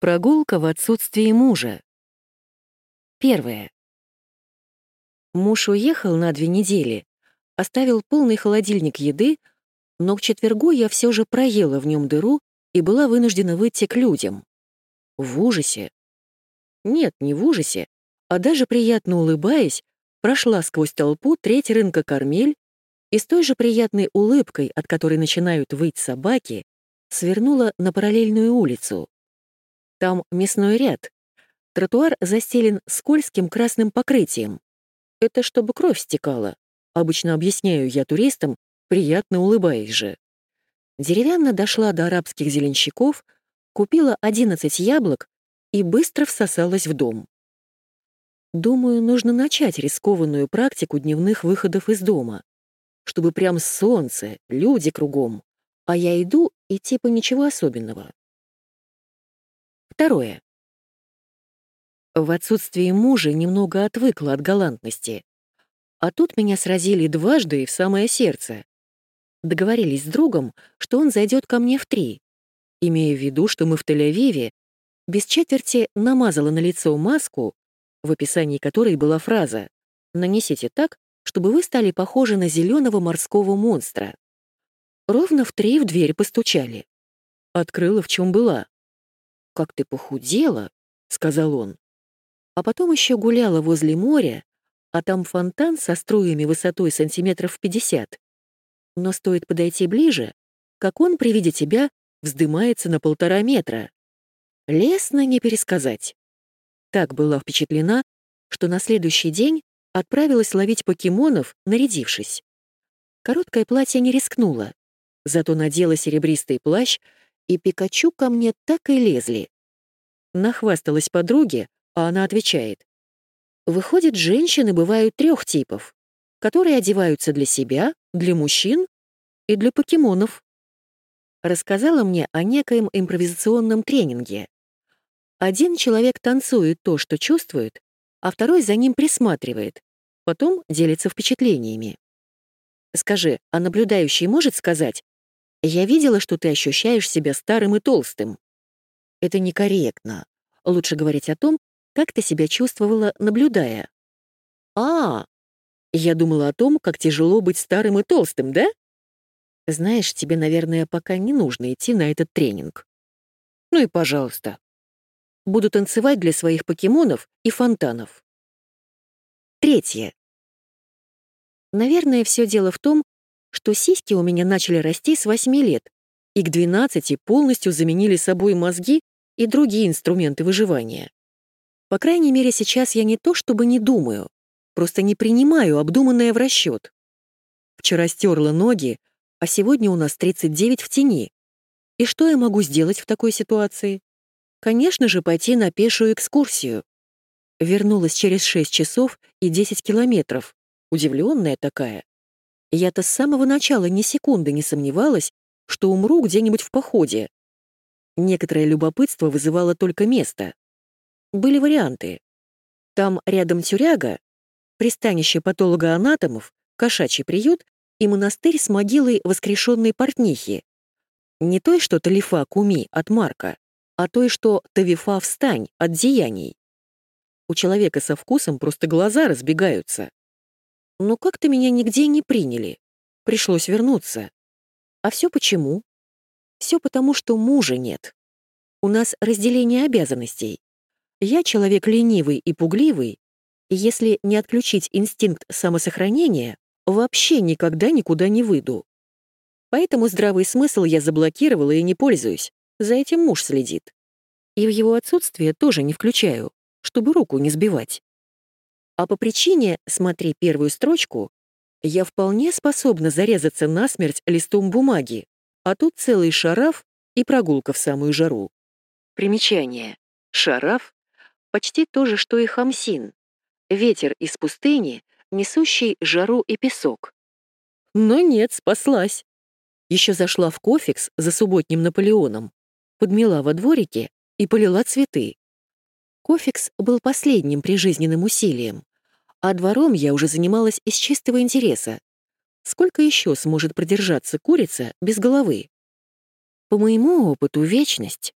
Прогулка в отсутствии мужа. Первое. Муж уехал на две недели, оставил полный холодильник еды, но к четвергу я все же проела в нем дыру и была вынуждена выйти к людям. В ужасе. Нет, не в ужасе, а даже приятно улыбаясь, прошла сквозь толпу треть рынка Кармель и с той же приятной улыбкой, от которой начинают выть собаки, свернула на параллельную улицу. Там мясной ряд. Тротуар застелен скользким красным покрытием. Это чтобы кровь стекала. Обычно объясняю я туристам, приятно улыбаясь же. Деревянно дошла до арабских зеленщиков, купила 11 яблок и быстро всосалась в дом. Думаю, нужно начать рискованную практику дневных выходов из дома, чтобы прям солнце, люди кругом, а я иду и типа ничего особенного. Второе. В отсутствии мужа немного отвыкла от галантности. А тут меня сразили дважды и в самое сердце. Договорились с другом, что он зайдет ко мне в три, имея в виду, что мы в Тель-Авиве, без четверти намазала на лицо маску, в описании которой была фраза «Нанесите так, чтобы вы стали похожи на зеленого морского монстра». Ровно в три в дверь постучали. Открыла, в чем была. «Как ты похудела», — сказал он. А потом еще гуляла возле моря, а там фонтан со струями высотой сантиметров пятьдесят. Но стоит подойти ближе, как он при виде тебя вздымается на полтора метра. Лестно не пересказать. Так была впечатлена, что на следующий день отправилась ловить покемонов, нарядившись. Короткое платье не рискнула, зато надела серебристый плащ, и Пикачу ко мне так и лезли. Нахвасталась подруге, а она отвечает. Выходит, женщины бывают трех типов, которые одеваются для себя, для мужчин и для покемонов. Рассказала мне о некоем импровизационном тренинге. Один человек танцует то, что чувствует, а второй за ним присматривает, потом делится впечатлениями. Скажи, а наблюдающий может сказать, «Я видела, что ты ощущаешь себя старым и толстым». Это некорректно. Лучше говорить о том, как ты себя чувствовала, наблюдая. А, я думала о том, как тяжело быть старым и толстым, да? Знаешь, тебе, наверное, пока не нужно идти на этот тренинг. Ну и пожалуйста. Буду танцевать для своих покемонов и фонтанов. Третье. Наверное, все дело в том, что сиськи у меня начали расти с 8 лет, и к 12 полностью заменили собой мозги и другие инструменты выживания. По крайней мере, сейчас я не то чтобы не думаю, просто не принимаю обдуманное в расчет. Вчера стерла ноги, а сегодня у нас 39 в тени. И что я могу сделать в такой ситуации? Конечно же, пойти на пешую экскурсию. Вернулась через 6 часов и 10 километров. Удивленная такая. Я-то с самого начала ни секунды не сомневалась, что умру где-нибудь в походе. Некоторое любопытство вызывало только место. Были варианты. Там рядом тюряга, пристанище патолога-анатомов, кошачий приют и монастырь с могилой воскрешенной портнихи. Не той, что Талифа Куми от Марка, а той, что Тавифа встань от деяний. У человека со вкусом просто глаза разбегаются. Но как-то меня нигде не приняли. Пришлось вернуться. А все почему? Все потому, что мужа нет. У нас разделение обязанностей. Я человек ленивый и пугливый, и если не отключить инстинкт самосохранения, вообще никогда никуда не выйду. Поэтому здравый смысл я заблокировала и не пользуюсь. За этим муж следит. И в его отсутствие тоже не включаю, чтобы руку не сбивать. А по причине, смотри первую строчку, я вполне способна зарезаться насмерть листом бумаги, а тут целый шараф и прогулка в самую жару. Примечание. Шараф — почти то же, что и хамсин. Ветер из пустыни, несущий жару и песок. Но нет, спаслась. Еще зашла в кофекс за субботним Наполеоном, подмела во дворике и полила цветы. Кофекс был последним прижизненным усилием, а двором я уже занималась из чистого интереса. Сколько еще сможет продержаться курица без головы? По моему опыту, вечность.